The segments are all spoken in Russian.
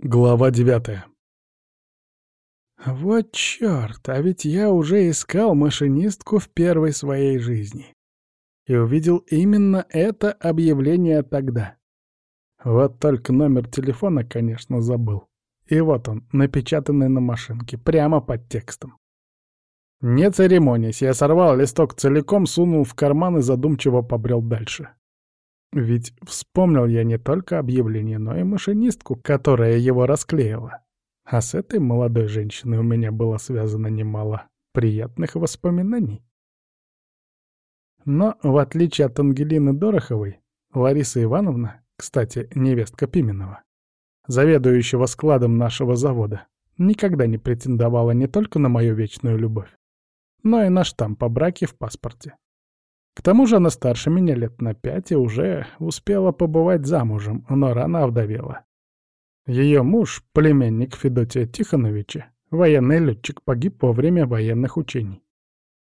Глава девятая. Вот чёрт, а ведь я уже искал машинистку в первой своей жизни. И увидел именно это объявление тогда. Вот только номер телефона, конечно, забыл. И вот он, напечатанный на машинке, прямо под текстом. Не церемонясь, я сорвал листок целиком, сунул в карман и задумчиво побрел дальше. Ведь вспомнил я не только объявление, но и машинистку, которая его расклеила. А с этой молодой женщиной у меня было связано немало приятных воспоминаний. Но, в отличие от Ангелины Дороховой, Лариса Ивановна, кстати, невестка Пименова, заведующего складом нашего завода, никогда не претендовала не только на мою вечную любовь, но и на штамп о браке в паспорте. К тому же она старше меня лет на пять и уже успела побывать замужем, но рано овдовела. Ее муж, племянник Федотия Тихоновича, военный летчик, погиб во время военных учений.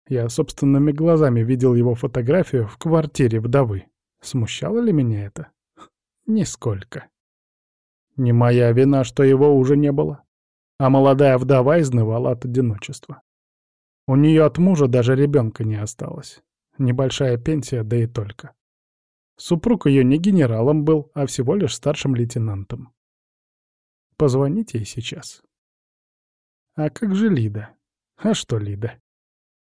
Я собственными глазами видел его фотографию в квартире вдовы. Смущало ли меня это? Нисколько. Не моя вина, что его уже не было. А молодая вдова изнывала от одиночества. У нее от мужа даже ребенка не осталось. Небольшая пенсия, да и только. Супруг ее не генералом был, а всего лишь старшим лейтенантом. Позвоните ей сейчас. А как же Лида? А что Лида?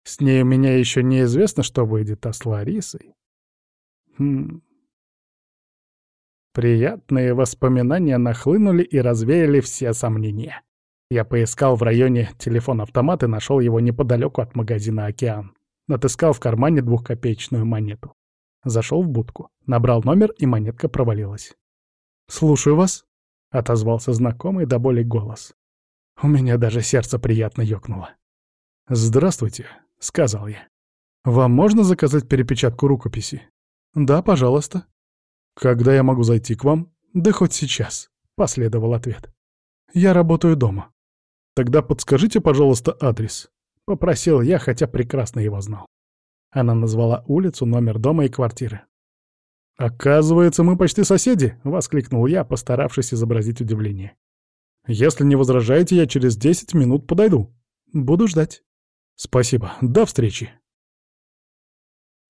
С ней у меня еще неизвестно, что выйдет, а с Ларисой... Хм... Приятные воспоминания нахлынули и развеяли все сомнения. Я поискал в районе телефон-автомат и нашел его неподалеку от магазина «Океан». Отыскал в кармане двухкопеечную монету. Зашел в будку, набрал номер, и монетка провалилась. «Слушаю вас», — отозвался знакомый до боли голос. У меня даже сердце приятно ёкнуло. «Здравствуйте», — сказал я. «Вам можно заказать перепечатку рукописи?» «Да, пожалуйста». «Когда я могу зайти к вам?» «Да хоть сейчас», — последовал ответ. «Я работаю дома». «Тогда подскажите, пожалуйста, адрес». — попросил я, хотя прекрасно его знал. Она назвала улицу, номер дома и квартиры. «Оказывается, мы почти соседи!» — воскликнул я, постаравшись изобразить удивление. «Если не возражаете, я через десять минут подойду. Буду ждать». «Спасибо. До встречи».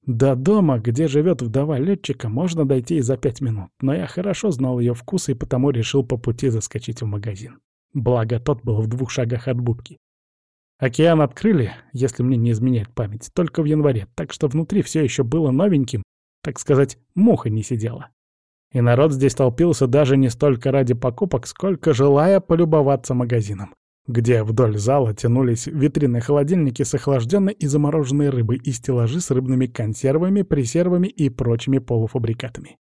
До дома, где живет вдова летчика, можно дойти и за пять минут, но я хорошо знал ее вкус и потому решил по пути заскочить в магазин. Благо, тот был в двух шагах от будки. Океан открыли, если мне не изменяет память, только в январе, так что внутри все еще было новеньким, так сказать, муха не сидела. И народ здесь толпился даже не столько ради покупок, сколько желая полюбоваться магазином, где вдоль зала тянулись витрины холодильники с охлажденной и замороженной рыбой и стеллажи с рыбными консервами, пресервами и прочими полуфабрикатами.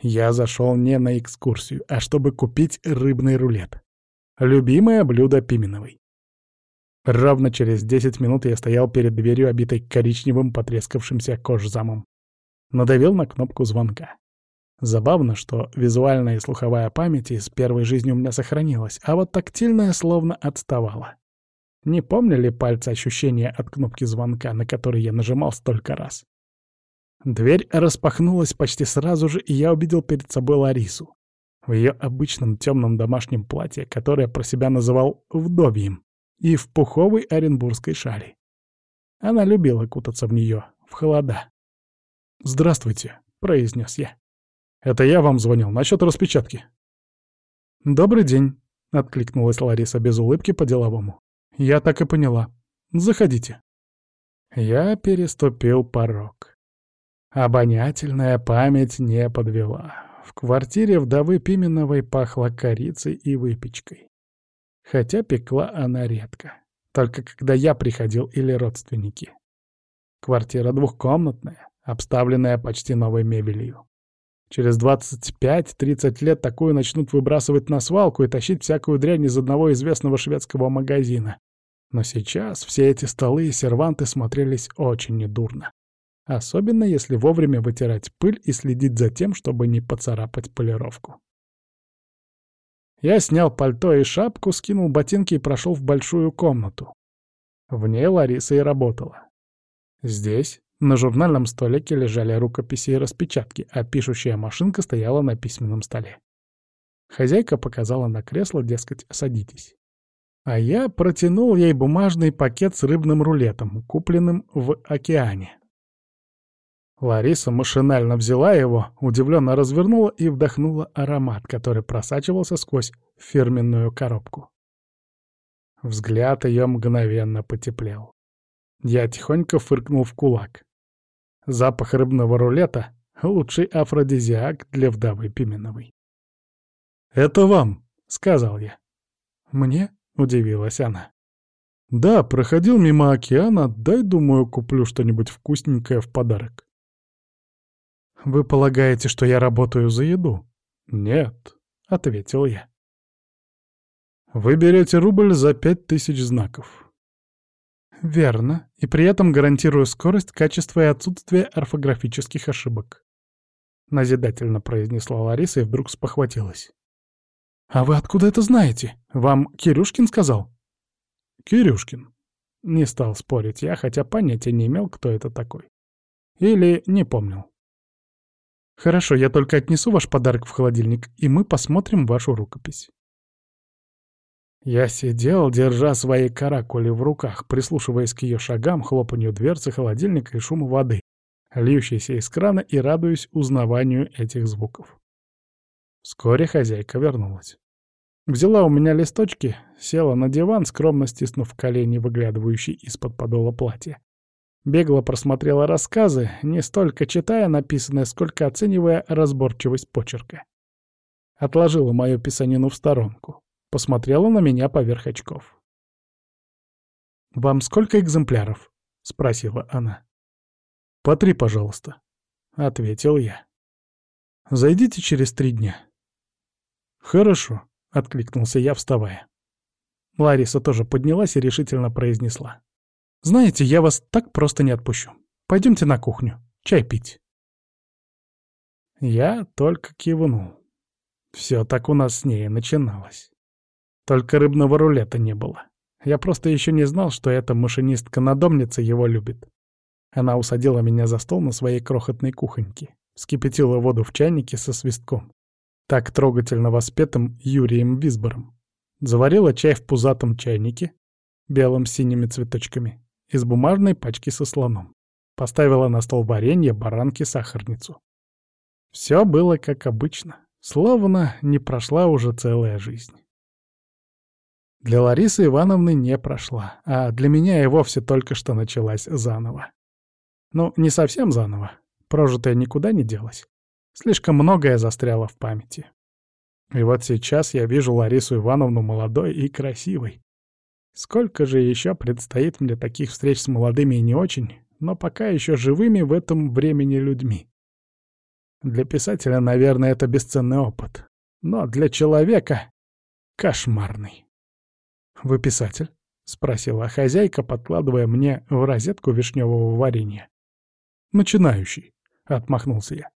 Я зашел не на экскурсию, а чтобы купить рыбный рулет. Любимое блюдо Пименовой. Ровно через 10 минут я стоял перед дверью, обитой коричневым потрескавшимся кожзамом. Надавил на кнопку звонка. Забавно, что визуальная и слуховая память из первой жизни у меня сохранилась, а вот тактильная словно отставала. Не помню ли пальцы ощущения от кнопки звонка, на который я нажимал столько раз? Дверь распахнулась почти сразу же, и я увидел перед собой Ларису. В ее обычном темном домашнем платье, которое про себя называл «вдовьем» и в пуховой оренбургской шали. Она любила кутаться в нее, в холода. «Здравствуйте», — произнес я. «Это я вам звонил насчет распечатки». «Добрый день», — откликнулась Лариса без улыбки по-деловому. «Я так и поняла. Заходите». Я переступил порог. Обонятельная память не подвела. В квартире вдовы Пименовой пахло корицей и выпечкой. Хотя пекла она редко. Только когда я приходил или родственники. Квартира двухкомнатная, обставленная почти новой мебелью. Через 25-30 лет такую начнут выбрасывать на свалку и тащить всякую дрянь из одного известного шведского магазина. Но сейчас все эти столы и серванты смотрелись очень недурно. Особенно если вовремя вытирать пыль и следить за тем, чтобы не поцарапать полировку. Я снял пальто и шапку, скинул ботинки и прошел в большую комнату. В ней Лариса и работала. Здесь на журнальном столике лежали рукописи и распечатки, а пишущая машинка стояла на письменном столе. Хозяйка показала на кресло, дескать, садитесь. А я протянул ей бумажный пакет с рыбным рулетом, купленным в океане. Лариса машинально взяла его, удивленно развернула и вдохнула аромат, который просачивался сквозь фирменную коробку. Взгляд ее мгновенно потеплел. Я тихонько фыркнул в кулак. Запах рыбного рулета — лучший афродизиак для вдовы Пименовой. «Это вам», — сказал я. «Мне?» — удивилась она. «Да, проходил мимо океана, дай, думаю, куплю что-нибудь вкусненькое в подарок». «Вы полагаете, что я работаю за еду?» «Нет», — ответил я. «Вы берете рубль за пять тысяч знаков». «Верно, и при этом гарантирую скорость, качество и отсутствие орфографических ошибок», — назидательно произнесла Лариса и вдруг спохватилась. «А вы откуда это знаете? Вам Кирюшкин сказал?» «Кирюшкин». Не стал спорить я, хотя понятия не имел, кто это такой. Или не помнил. «Хорошо, я только отнесу ваш подарок в холодильник, и мы посмотрим вашу рукопись». Я сидел, держа свои каракули в руках, прислушиваясь к ее шагам, хлопанью дверцы холодильника и шуму воды, льющейся из крана, и радуясь узнаванию этих звуков. Вскоре хозяйка вернулась. Взяла у меня листочки, села на диван, скромно стиснув колени, выглядывающие из-под подола платья. Бегло просмотрела рассказы, не столько читая написанное, сколько оценивая разборчивость почерка. Отложила мою писанину в сторонку. Посмотрела на меня поверх очков. «Вам сколько экземпляров?» — спросила она. «По три, пожалуйста», — ответил я. «Зайдите через три дня». «Хорошо», — откликнулся я, вставая. Лариса тоже поднялась и решительно произнесла. «Знаете, я вас так просто не отпущу. Пойдемте на кухню. Чай пить». Я только кивнул. Все так у нас с ней начиналось. Только рыбного рулета не было. Я просто еще не знал, что эта машинистка-надомница его любит. Она усадила меня за стол на своей крохотной кухоньке, вскипятила воду в чайнике со свистком, так трогательно воспетым Юрием Висбором. Заварила чай в пузатом чайнике, белым синими цветочками, из бумажной пачки со слоном. Поставила на стол варенье, баранки, сахарницу. Все было как обычно, словно не прошла уже целая жизнь. Для Ларисы Ивановны не прошла, а для меня и вовсе только что началась заново. Ну, не совсем заново, прожитое никуда не делось. Слишком многое застряло в памяти. И вот сейчас я вижу Ларису Ивановну молодой и красивой. Сколько же еще предстоит мне таких встреч с молодыми и не очень, но пока еще живыми в этом времени людьми. Для писателя, наверное, это бесценный опыт. Но для человека — кошмарный. «Вы писатель?» — спросила хозяйка, подкладывая мне в розетку вишневого варенья. «Начинающий», — отмахнулся я.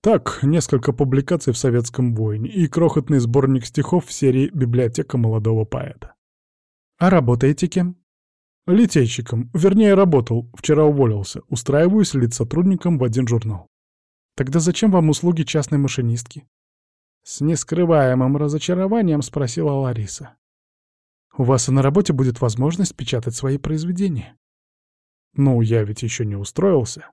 Так, несколько публикаций в «Советском воине» и крохотный сборник стихов в серии «Библиотека молодого поэта». А работаете кем? Литейщиком. Вернее, работал. Вчера уволился. Устраиваюсь сотрудником в один журнал. Тогда зачем вам услуги частной машинистки? С нескрываемым разочарованием спросила Лариса. У вас и на работе будет возможность печатать свои произведения. Ну, я ведь еще не устроился.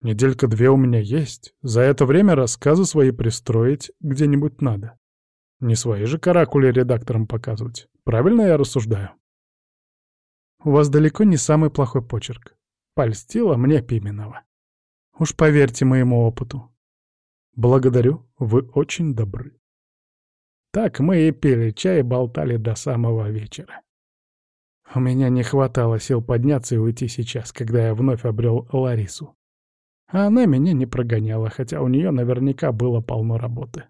Неделька-две у меня есть. За это время рассказы свои пристроить где-нибудь надо. Не свои же каракули редакторам показывать. Правильно я рассуждаю? У вас далеко не самый плохой почерк. Польстила мне Пименова. Уж поверьте моему опыту. Благодарю, вы очень добры. Так мы и пили чай и болтали до самого вечера. У меня не хватало сил подняться и уйти сейчас, когда я вновь обрел Ларису. А она меня не прогоняла, хотя у нее наверняка было полно работы.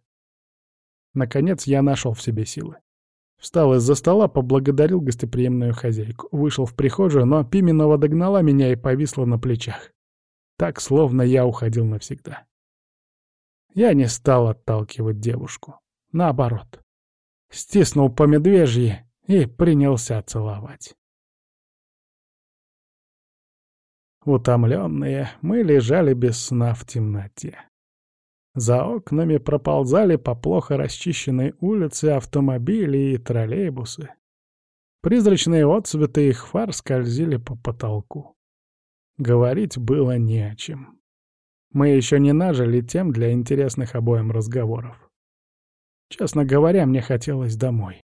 Наконец я нашел в себе силы. Встал из-за стола, поблагодарил гостеприимную хозяйку. Вышел в прихожую, но Пименова догнала меня и повисла на плечах. Так, словно я уходил навсегда. Я не стал отталкивать девушку. Наоборот. Стиснул по медвежьи и принялся целовать. Утомленные, мы лежали без сна в темноте. За окнами проползали по плохо расчищенной улице автомобили и троллейбусы. Призрачные отцветы их фар скользили по потолку. Говорить было не о чем. Мы еще не нажили тем для интересных обоим разговоров. Честно говоря, мне хотелось домой.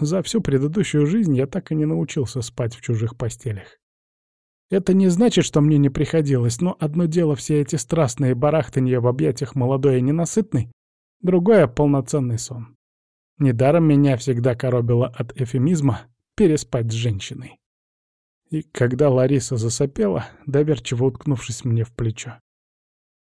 За всю предыдущую жизнь я так и не научился спать в чужих постелях. Это не значит, что мне не приходилось, но одно дело все эти страстные барахтанья в объятиях молодой и ненасытной, другое — полноценный сон. Недаром меня всегда коробило от эфемизма переспать с женщиной. И когда Лариса засопела, доверчиво уткнувшись мне в плечо,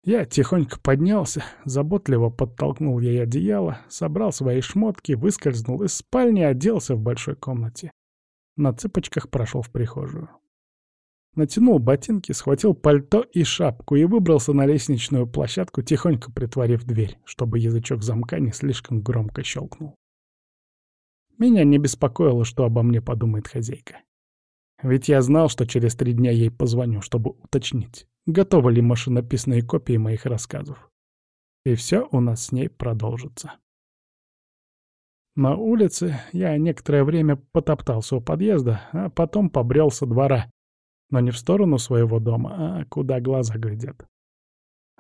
я тихонько поднялся, заботливо подтолкнул ей одеяло, собрал свои шмотки, выскользнул из спальни, оделся в большой комнате. На цыпочках прошел в прихожую. Натянул ботинки, схватил пальто и шапку и выбрался на лестничную площадку, тихонько притворив дверь, чтобы язычок замка не слишком громко щелкнул. Меня не беспокоило, что обо мне подумает хозяйка. Ведь я знал, что через три дня ей позвоню, чтобы уточнить, готовы ли машинописные копии моих рассказов. И все у нас с ней продолжится. На улице я некоторое время потоптался у подъезда, а потом побрел со двора, но не в сторону своего дома, а куда глаза глядят.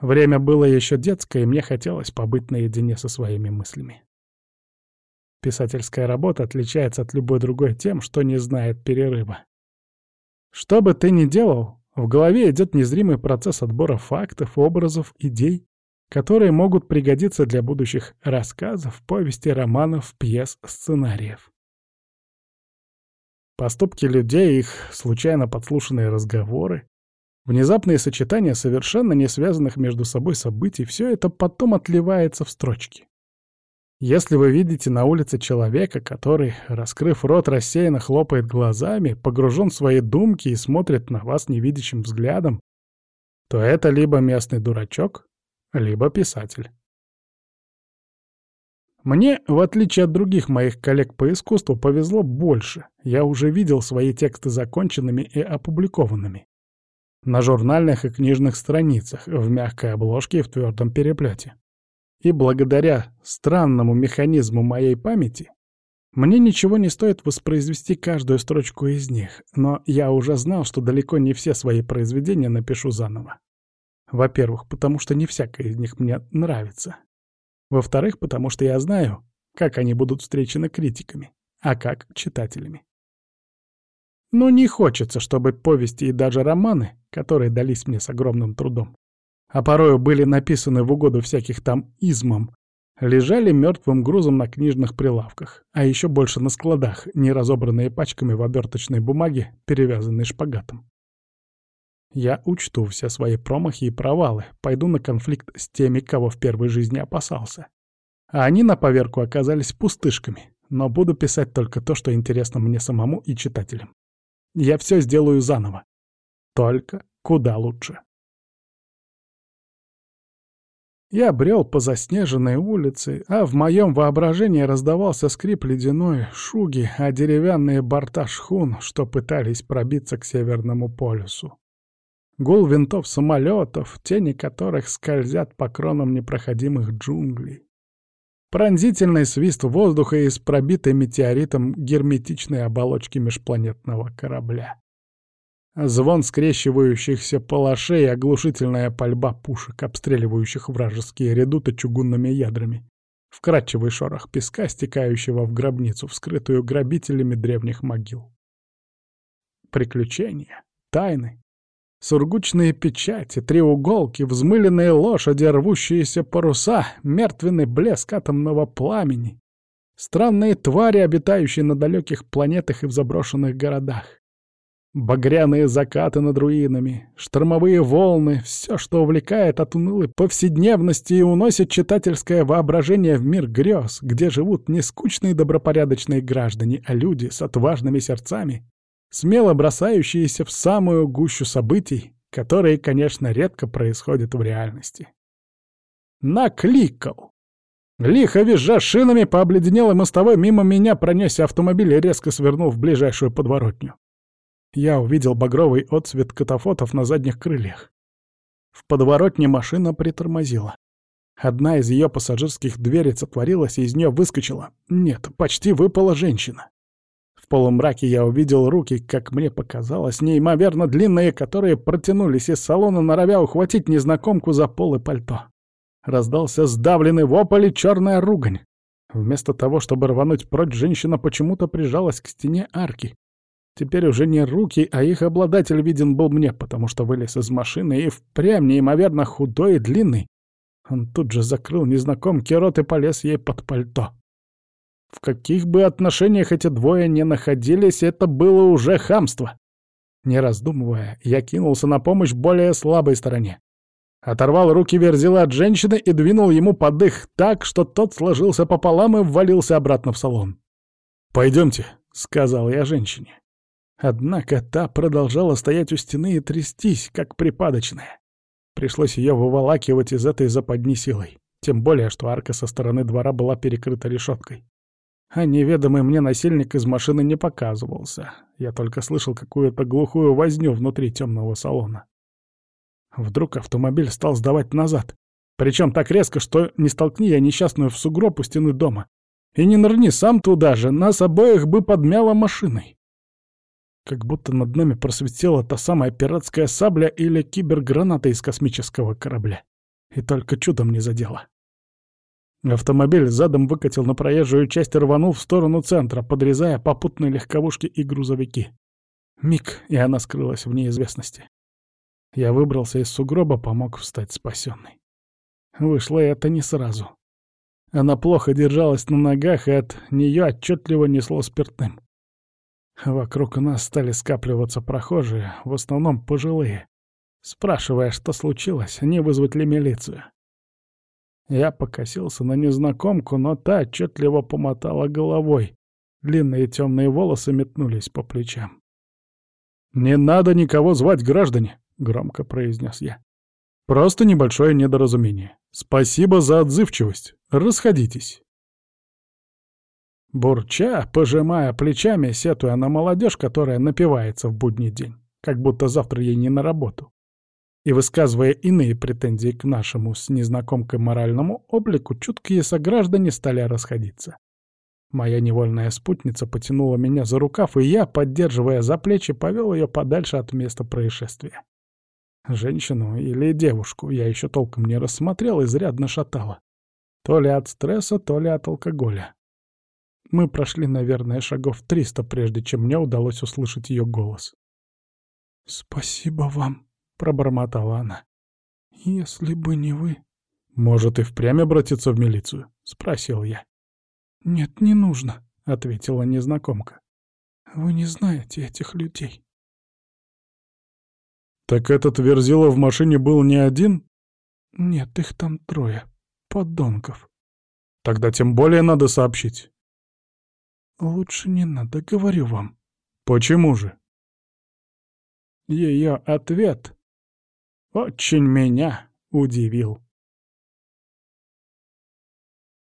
Время было еще детское, и мне хотелось побыть наедине со своими мыслями. Писательская работа отличается от любой другой тем, что не знает перерыва. Что бы ты ни делал, в голове идет незримый процесс отбора фактов, образов, идей, которые могут пригодиться для будущих рассказов, повести, романов, пьес, сценариев. Поступки людей, их случайно подслушанные разговоры, внезапные сочетания совершенно не связанных между собой событий — все это потом отливается в строчки. Если вы видите на улице человека, который, раскрыв рот, рассеянно хлопает глазами, погружен в свои думки и смотрит на вас невидящим взглядом, то это либо местный дурачок, либо писатель. Мне, в отличие от других моих коллег по искусству, повезло больше. Я уже видел свои тексты законченными и опубликованными. На журнальных и книжных страницах, в мягкой обложке и в твердом переплете. И благодаря странному механизму моей памяти мне ничего не стоит воспроизвести каждую строчку из них, но я уже знал, что далеко не все свои произведения напишу заново. Во-первых, потому что не всякое из них мне нравится. Во-вторых, потому что я знаю, как они будут встречены критиками, а как читателями. Но не хочется, чтобы повести и даже романы, которые дались мне с огромным трудом, а порою были написаны в угоду всяких там измам, лежали мертвым грузом на книжных прилавках, а еще больше на складах, не разобранные пачками в оберточной бумаге, перевязанной шпагатом. Я учту все свои промахи и провалы, пойду на конфликт с теми, кого в первой жизни опасался. А они на поверку оказались пустышками, но буду писать только то, что интересно мне самому и читателям. Я все сделаю заново. Только куда лучше. Я брел по заснеженной улице, а в моем воображении раздавался скрип ледяной шуги, а деревянные борта шхун, что пытались пробиться к Северному полюсу. Гул винтов самолетов, тени которых скользят по кронам непроходимых джунглей. Пронзительный свист воздуха из пробитой метеоритом герметичной оболочки межпланетного корабля. Звон скрещивающихся палашей оглушительная пальба пушек, обстреливающих вражеские редуты чугунными ядрами. Вкрадчивый шорох песка, стекающего в гробницу, вскрытую грабителями древних могил. Приключения, тайны, Сургучные печати, треуголки, взмыленные лошади, рвущиеся паруса, мертвенный блеск атомного пламени. Странные твари, обитающие на далеких планетах и в заброшенных городах. Багряные закаты над руинами, штормовые волны — все, что увлекает от унылой повседневности и уносит читательское воображение в мир грез, где живут не скучные добропорядочные граждане, а люди с отважными сердцами, смело бросающиеся в самую гущу событий, которые, конечно, редко происходят в реальности. Накликал. Лихо визжа шинами по обледенелой мостовой мимо меня пронесся автомобиль и резко свернул в ближайшую подворотню. Я увидел багровый отсвет катафотов на задних крыльях. В подворотне машина притормозила. Одна из ее пассажирских дверец отворилась, и из нее выскочила. Нет, почти выпала женщина. В полумраке я увидел руки, как мне показалось, неимоверно длинные, которые протянулись из салона, норовя ухватить незнакомку за пол и пальто. Раздался сдавленный вопль и черная ругань. Вместо того, чтобы рвануть прочь, женщина почему-то прижалась к стене арки. Теперь уже не руки, а их обладатель виден был мне, потому что вылез из машины и впрямь неимоверно худой и длинный, он тут же закрыл незнакомки рот и полез ей под пальто. В каких бы отношениях эти двое не находились, это было уже хамство. Не раздумывая, я кинулся на помощь более слабой стороне. Оторвал руки Верзила от женщины и двинул ему под их так, что тот сложился пополам и ввалился обратно в салон. «Пойдемте», — сказал я женщине. Однако та продолжала стоять у стены и трястись, как припадочная. Пришлось ее выволакивать из этой западни силой. Тем более, что арка со стороны двора была перекрыта решеткой. А неведомый мне насильник из машины не показывался. Я только слышал какую-то глухую возню внутри темного салона. Вдруг автомобиль стал сдавать назад. Причем так резко, что не столкни я несчастную в сугроб у стены дома. И не нырни сам туда же, нас обоих бы подмяло машиной как будто над нами просветила та самая пиратская сабля или киберграната из космического корабля. И только чудом не задела. Автомобиль задом выкатил на проезжую часть и рванул в сторону центра, подрезая попутные легковушки и грузовики. Миг, и она скрылась в неизвестности. Я выбрался из сугроба, помог встать спасенный. Вышло это не сразу. Она плохо держалась на ногах, и от нее отчетливо несло спиртным. Вокруг нас стали скапливаться прохожие, в основном пожилые, спрашивая, что случилось, не вызвать ли милицию. Я покосился на незнакомку, но та отчетливо помотала головой. Длинные темные волосы метнулись по плечам. «Не надо никого звать, граждане!» — громко произнес я. «Просто небольшое недоразумение. Спасибо за отзывчивость. Расходитесь». Бурча, пожимая плечами, сетуя на молодежь, которая напивается в будний день, как будто завтра ей не на работу. И высказывая иные претензии к нашему с незнакомкой моральному облику, чуткие сограждане стали расходиться. Моя невольная спутница потянула меня за рукав, и я, поддерживая за плечи, повел ее подальше от места происшествия. Женщину или девушку я еще толком не рассмотрел, изрядно шатало. То ли от стресса, то ли от алкоголя. Мы прошли, наверное, шагов триста, прежде чем мне удалось услышать ее голос. «Спасибо вам», — пробормотала она. «Если бы не вы...» «Может, и впрямь обратиться в милицию?» — спросил я. «Нет, не нужно», — ответила незнакомка. «Вы не знаете этих людей». «Так этот Верзила в машине был не один?» «Нет, их там трое. Подонков». «Тогда тем более надо сообщить. «Лучше не надо, говорю вам». «Почему же?» Ее ответ очень меня удивил.